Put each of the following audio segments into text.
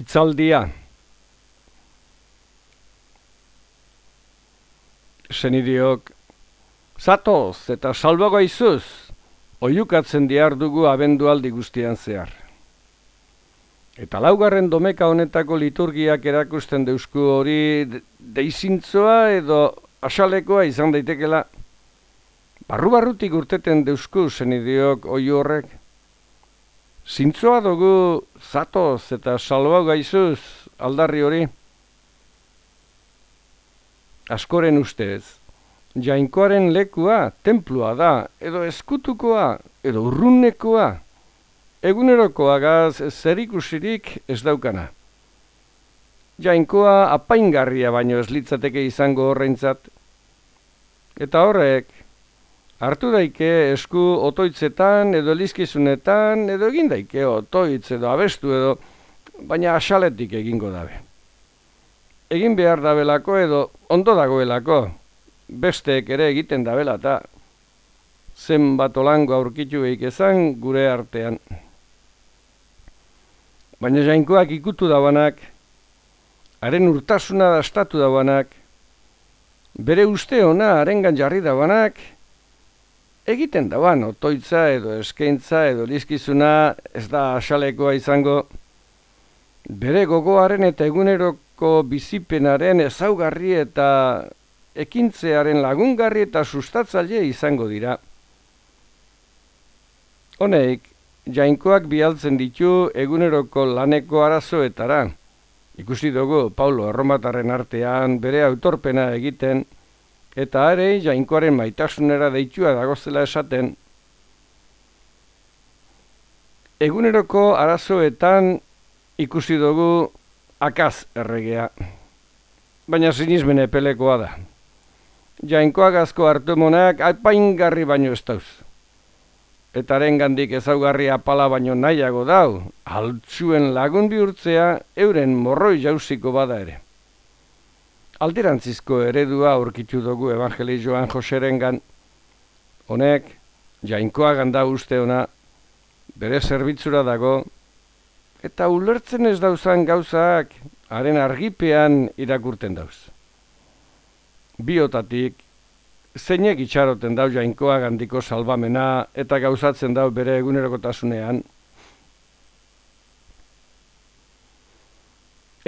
Itzaldia Senidiok Zatoz eta salbagoizuz oiukatzen diar dugu abendualdi guztian zehar. Eta laugarren domeka honetako liturgiak erakusten deusku hori deizintzoa edo asalekoa izan daitekela. Barru-barrutik urteten deusku zenidiok oiu horrek. Zintzoa dugu zatoz eta salbau gaizuz aldarri hori. Askoren ustez, jainkoaren lekua templua da, edo eskutukoa, edo urrunekoa. Egunerokoa gaz zer ikusirik ez daukana. Jainkoa apaingarria baino ez litzateke izango horreintzat. Eta horrek, hartu daike esku otoitzetan edo lizkizunetan edo egin daike otoitz edo abestu edo baina asaletik egingo dabe. Egin behar dabelako edo ondo dagoelako besteek ere egiten dabela eta zenbat olango aurkitu ezan gure artean. Baina jainkoak ikutu dauanak, haren urtasuna dastatu dauanak, bere uste ona harengan jarri dauanak, egiten dauan otoitza edo eskaintza edo lizkizuna ez da asalekoa izango bere gogoaren eta eguneroko bizipenaren ezaugarri eta ekintzearen lagungarri eta sustatzaile izango dira. Honeik, jainkoak bialtzen ditu eguneroko laneko arazoetara. Ikusi dugu Paulo Erromatarren artean bere autorpena egiten, eta are jainkoaren maitasunera deitua dagozela esaten. Eguneroko arazoetan ikusi dugu akaz erregea, baina sinizmene pelekoa da. Jainkoak asko hartu monak apaingarri baino ez dauz. Eta gandik ezaugarri apala baino nahiago dau, altzuen lagun bihurtzea euren morroi jauziko bada ere alderantzizko eredua aurkitu dugu evangelizioan joserengan. Honek, jainkoa ganda uste ona, bere zerbitzura dago, eta ulertzen ez dauzan gauzak, haren argipean irakurten dauz. Biotatik, zeinek itxaroten dau jainkoa gandiko salbamena eta gauzatzen dau bere egunerokotasunean,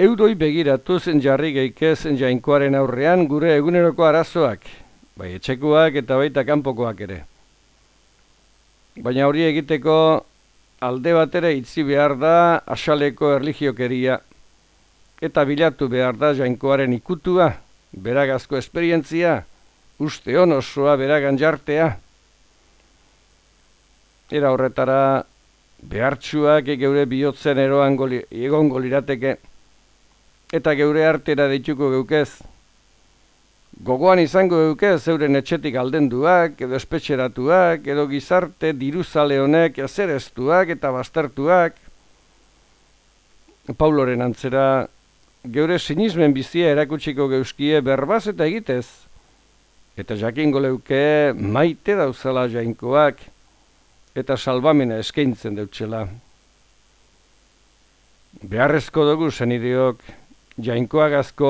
Eudoi begiratu zen jarri geikezen jainkoaren aurrean gure eguneroko arazoak, bai etxekoak eta baita kanpokoak ere. Baina hori egiteko alde batera itzi behar da asaleko erligiokeria eta bilatu behar da jainkoaren ikutua, beragazko esperientzia, uste hon osoa beragan jartea. Era horretara behartsuak geure bihotzen eroan egon golirateke eta geure artera dituko geukez. Gogoan izango geukez euren etxetik aldenduak, edo espetxeratuak, edo gizarte diruzale honek ezereztuak eta baztertuak. Pauloren antzera, geure sinismen bizia erakutsiko geuskie berbaz eta egitez. Eta jakingo leuke maite dauzala jainkoak eta salbamena eskaintzen deutxela. Beharrezko dugu zenideok, jainkoagazko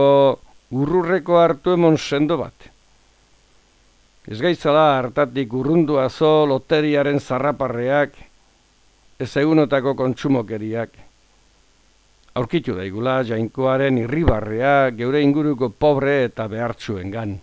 urrurreko hartu emon sendo bat. Ez gaitzala hartatik urrundua zo loteriaren zarraparreak, ez egunotako kontsumokeriak. Aurkitu daigula jainkoaren irribarrea geure inguruko pobre eta behartzuen gan.